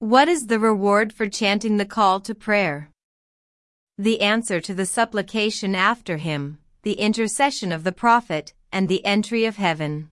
What is the reward for chanting the call to prayer? The answer to the supplication after him, the intercession of the prophet, and the entry of heaven.